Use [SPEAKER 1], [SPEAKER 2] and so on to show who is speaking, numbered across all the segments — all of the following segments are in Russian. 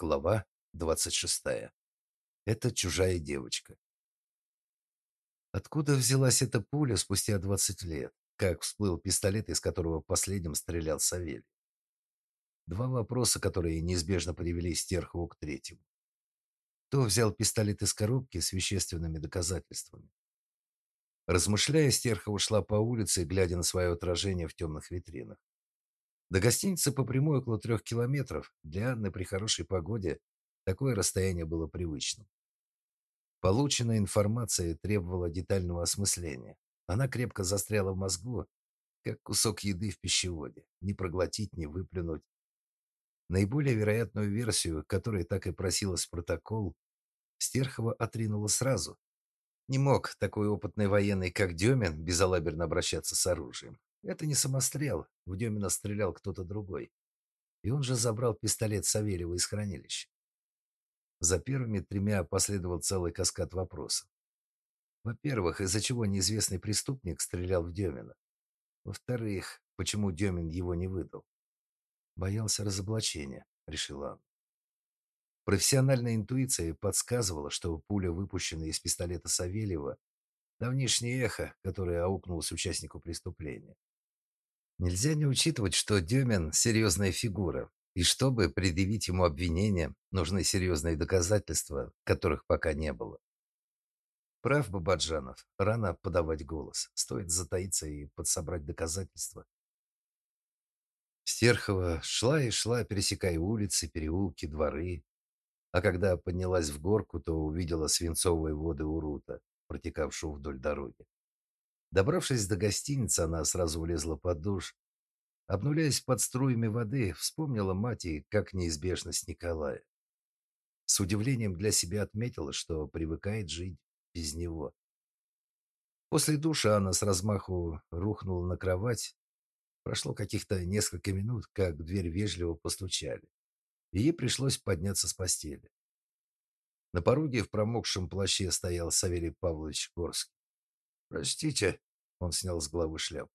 [SPEAKER 1] Глава 26. Это чужая девочка. Откуда взялась эта пуля спустя 20 лет? Как всплыл пистолет, из которого последним стрелял Савелий? Два вопроса, которые неизбежно привели Стерхову к третьему. Кто взял пистолет из коробки с вещественными доказательствами? Размышляя, Стерхова шла по улице, глядя на свое отражение в темных витринах. До гостиницы по прямой около трех километров. Для Анны при хорошей погоде такое расстояние было привычным. Полученная информация требовала детального осмысления. Она крепко застряла в мозгу, как кусок еды в пищеводе. Не проглотить, не выплюнуть. Наиболее вероятную версию, которая так и просилась протокол, Стерхова отринула сразу. Не мог такой опытный военный, как Демин, безалаберно обращаться с оружием. Это не самострел, в Демина стрелял кто-то другой. И он же забрал пистолет Савельева из хранилища. За первыми тремя последовал целый каскад вопросов. Во-первых, из-за чего неизвестный преступник стрелял в Демина? Во-вторых, почему Демин его не выдал? Боялся разоблачения, решила она. Профессиональная интуиция подсказывала, что пуля, выпущенная из пистолета Савельева, давнишнее эхо, которое аукнулось участнику преступления. Нельзя не учитывать, что Демин – серьезная фигура, и чтобы предъявить ему обвинение, нужны серьезные доказательства, которых пока не было. Прав Бабаджанов, рано подавать голос, стоит затаиться и подсобрать доказательства. Стерхова шла и шла, пересекая улицы, переулки, дворы. А когда поднялась в горку, то увидела свинцовые воды Урута, протекавшего вдоль дороги. Добравшись до гостиницы, она сразу влезла под душ. Обнуляясь под струями воды, вспомнила мать и как неизбежность Николая. С удивлением для себя отметила, что привыкает жить без него. После душа она с размаху рухнула на кровать. Прошло каких-то несколько минут, как в дверь вежливо постучали. И ей пришлось подняться с постели. На пороге в промокшем плаще стоял Савелий Павлович Горский. «Простите», — он снял с головы шляпу.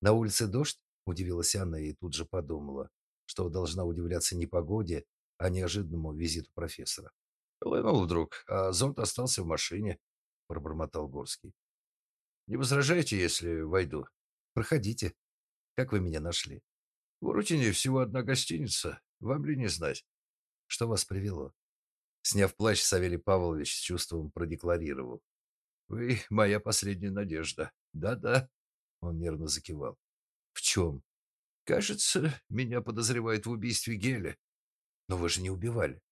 [SPEAKER 1] «На улице дождь?» — удивилась Анна и тут же подумала, что должна удивляться не погоде, а неожиданному визиту профессора. «Хлынул вдруг, а зонт остался в машине», — пробормотал Горский. «Не возражайте, если войду?» «Проходите. Как вы меня нашли?» «В Урутине всего одна гостиница. Вам ли не знать?» «Что вас привело?» Сняв плащ, Савелий Павлович с чувством продекларировал. Вы моя последняя надежда. Да-да. Он нервно закивал. В чем? Кажется, меня подозревают в убийстве Геля. Но вы же не убивали.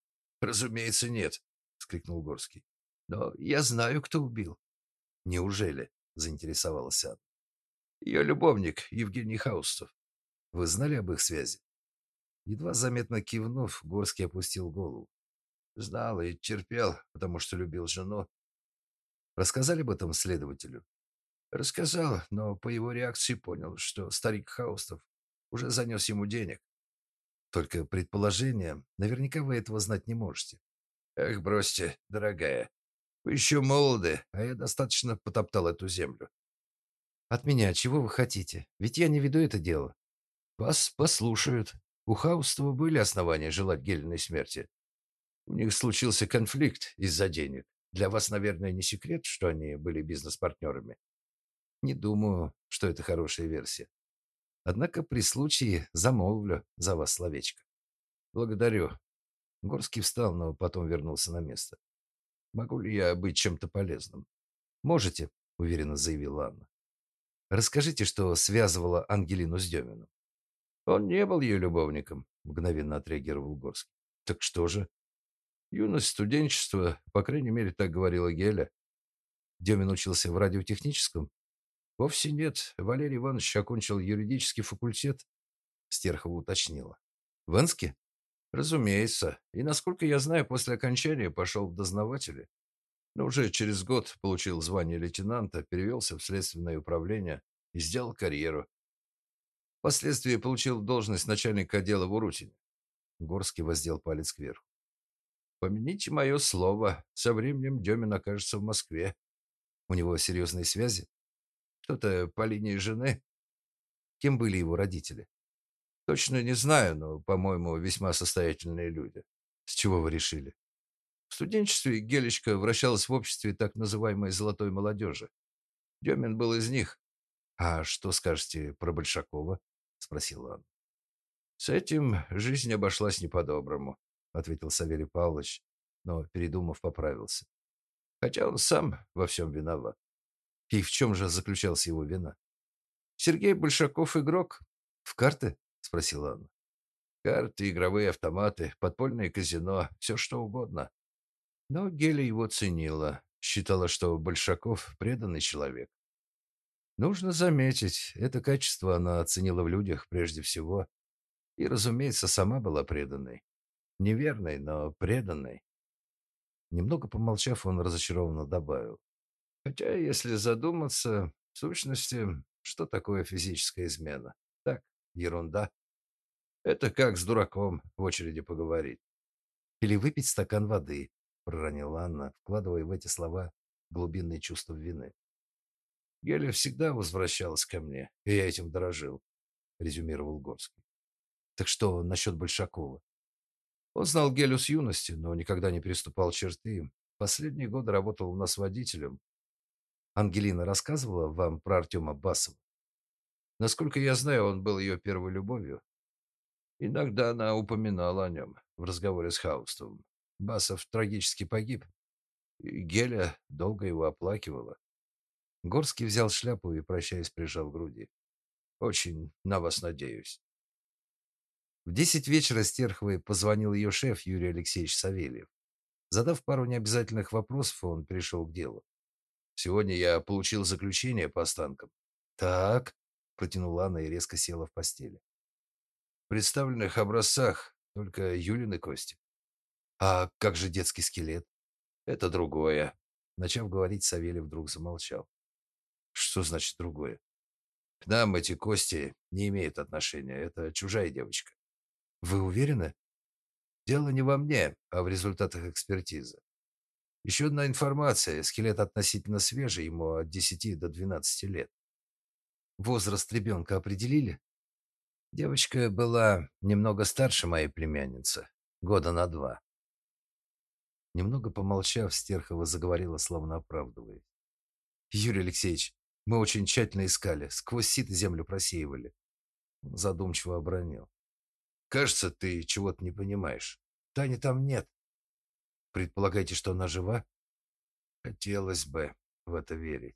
[SPEAKER 1] Разумеется, нет, вскрикнул Горский. Но я знаю, кто убил. Неужели? заинтересовалась Анна. Ее любовник Евгений Хаустов. Вы знали об их связи? Едва заметно кивнув, Горский опустил голову. Знал и терпел, потому что любил жену. Рассказали об этом следователю? Рассказал, но по его реакции понял, что старик Хаустов уже занес ему денег. Только предположение, наверняка вы этого знать не можете. Эх, бросьте, дорогая. Вы еще молоды, а я достаточно потоптал эту землю. От меня чего вы хотите? Ведь я не веду это дело. Вас послушают. У Хаустова были основания желать Гелиной смерти. У них случился конфликт из-за денег. Для вас, наверное, не секрет, что они были бизнес-партнерами. Не думаю, что это хорошая версия. Однако при случае замолвлю за вас словечко. Благодарю. Горский встал, но потом вернулся на место. Могу ли я быть чем-то полезным? Можете, уверенно заявила Анна. Расскажите, что связывало Ангелину с Деминым. Он не был ее любовником, мгновенно отреагировал Горский. Так что же? Юность, студенчество, по крайней мере, так говорила Геля. Демин учился в радиотехническом? Вовсе нет. Валерий Иванович окончил юридический факультет, Стерхова уточнила. В Энске? Разумеется. И, насколько я знаю, после окончания пошел в дознаватели. Но уже через год получил звание лейтенанта, перевелся в следственное управление и сделал карьеру. Впоследствии получил должность начальника отдела в Урутине. Горский воздел палец кверху. Помяните мое слово, со временем Демин окажется в Москве. У него серьезные связи? Кто-то по линии жены? Кем были его родители? Точно не знаю, но, по-моему, весьма состоятельные люди. С чего вы решили? В студенчестве Гелечка вращалась в обществе так называемой «золотой молодежи». Демин был из них. «А что скажете про Большакова?» — спросила Анна. «С этим жизнь обошлась не по-доброму», — ответил Савелий Павлович, но, передумав, поправился. «Хотя он сам во всем виноват». И в чем же заключалась его вина? «Сергей Большаков игрок. В карты?» — спросила Анна. «Карты, игровые автоматы, подпольное казино, все что угодно». Но Геля его ценила, считала, что Большаков – преданный человек. Нужно заметить, это качество она оценила в людях прежде всего. И, разумеется, сама была преданной. Неверной, но преданной. Немного помолчав, он разочарованно добавил. Хотя, если задуматься, в сущности, что такое физическая измена? Так, ерунда. Это как с дураком в очереди поговорить. Или выпить стакан воды, проронила Анна, вкладывая в эти слова глубинные чувства вины. Геля всегда возвращалась ко мне, и я этим дорожил, резюмировал Горский. Так что насчет Большакова? Он знал Гелю с юности, но никогда не переступал черты. Последние годы работал у нас водителем. Ангелина рассказывала вам про Артема Басова? Насколько я знаю, он был ее первой любовью. Иногда она упоминала о нем в разговоре с Хаустовым. Басов трагически погиб, и Геля долго его оплакивала. Горский взял шляпу и, прощаясь, прижал к груди. «Очень на вас надеюсь». В десять вечера Стерховой позвонил ее шеф Юрий Алексеевич Савельев. Задав пару необязательных вопросов, он перешел к делу. «Сегодня я получил заключение по останкам». «Так», — протянула она и резко села в постели. «В представленных образцах только Юлины кости». «А как же детский скелет?» «Это другое». Начав говорить, Савельев вдруг замолчал. «Что значит другое?» «К нам эти кости не имеют отношения. Это чужая девочка». Вы уверены? Дело не во мне, а в результатах экспертизы. Еще одна информация. Скелет относительно свежий, ему от 10 до 12 лет. Возраст ребенка определили? Девочка была немного старше моей племянницы, года на два. Немного помолчав, Стерхова заговорила, словно оправдываясь. «Юрий Алексеевич, мы очень тщательно искали, сквозь сито землю просеивали». Задумчиво обронил. Кажется, ты чего-то не понимаешь. Тани там нет. Предполагаете, что она жива? Хотелось бы в это верить.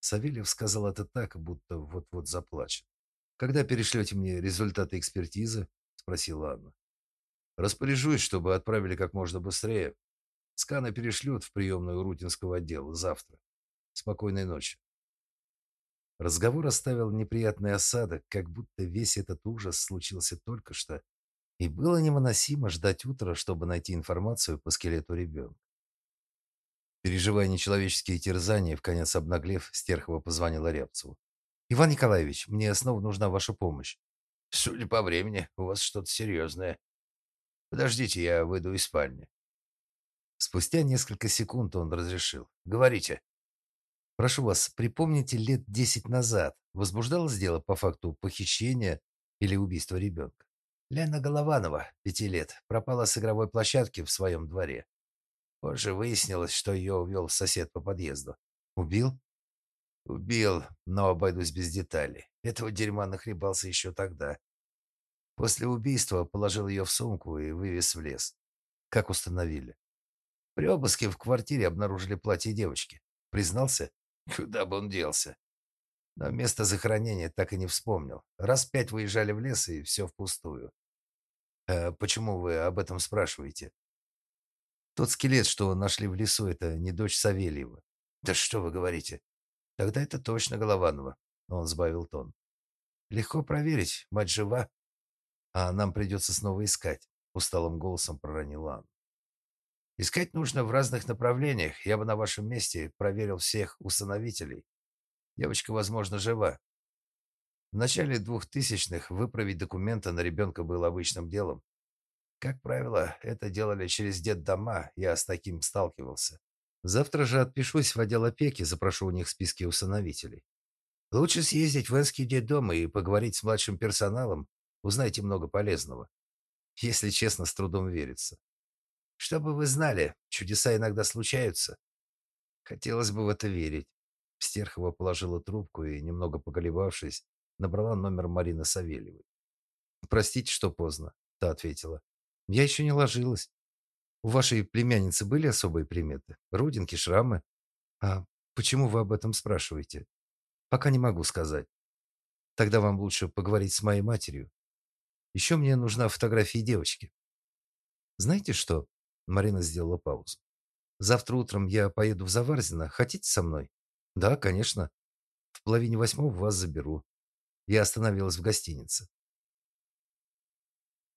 [SPEAKER 1] Савельев сказал это так, будто вот-вот заплачет. «Когда перешлете мне результаты экспертизы?» – спросила Анна. «Распоряжусь, чтобы отправили как можно быстрее. Сканы перешлют в приемную Рутинского отдела завтра. Спокойной ночи». Разговор оставил неприятный осадок, как будто весь этот ужас случился только что, и было невыносимо ждать утра, чтобы найти информацию по скелету ребенка. Переживая нечеловеческие терзания, в конец обнаглев, Стерхова позвонила Рябцеву. «Иван Николаевич, мне снова нужна ваша помощь». «Судя по времени, у вас что-то серьезное. Подождите, я выйду из спальни». Спустя несколько секунд он разрешил. «Говорите». Прошу вас, припомните лет десять назад возбуждалось дело по факту похищения или убийства ребенка? Лена Голованова, пяти лет, пропала с игровой площадки в своем дворе. Позже выяснилось, что ее увел сосед по подъезду. Убил? Убил, но обойдусь без деталей. Этого дерьма нахлебался еще тогда. После убийства положил ее в сумку и вывез в лес. Как установили? При обыске в квартире обнаружили платье девочки. Признался? Куда бы он делся? Но место захоронения так и не вспомнил. Раз пять выезжали в лес, и все впустую. А почему вы об этом спрашиваете? Тот скелет, что нашли в лесу, это не дочь Савельева. Да что вы говорите? Тогда это точно Голованова. Он сбавил тон. Легко проверить, мать жива. А нам придется снова искать, усталым голосом проронил Анна. Искать нужно в разных направлениях. Я бы на вашем месте проверил всех установителей. Девочка, возможно, жива. В начале двухтысячных выправить документы на ребенка было обычным делом. Как правило, это делали через детдома, я с таким сталкивался. Завтра же отпишусь в отдел опеки, запрошу у них списки усыновителей. Лучше съездить в Энский детдом и поговорить с младшим персоналом, узнайте много полезного. Если честно, с трудом верится. Чтобы вы знали, чудеса иногда случаются. Хотелось бы в это верить. Стерхова положила трубку и, немного поколебавшись, набрала номер Марины Савельевой. «Простите, что поздно», — та ответила. «Я еще не ложилась. У вашей племянницы были особые приметы? Родинки, шрамы? А почему вы об этом спрашиваете? Пока не могу сказать. Тогда вам лучше поговорить с моей матерью. Еще мне нужна фотография девочки. Знаете что? Марина сделала паузу. Завтра утром я поеду в Заварзино. Хотите со мной? Да, конечно. В половине восьмого вас заберу. Я остановилась в гостинице.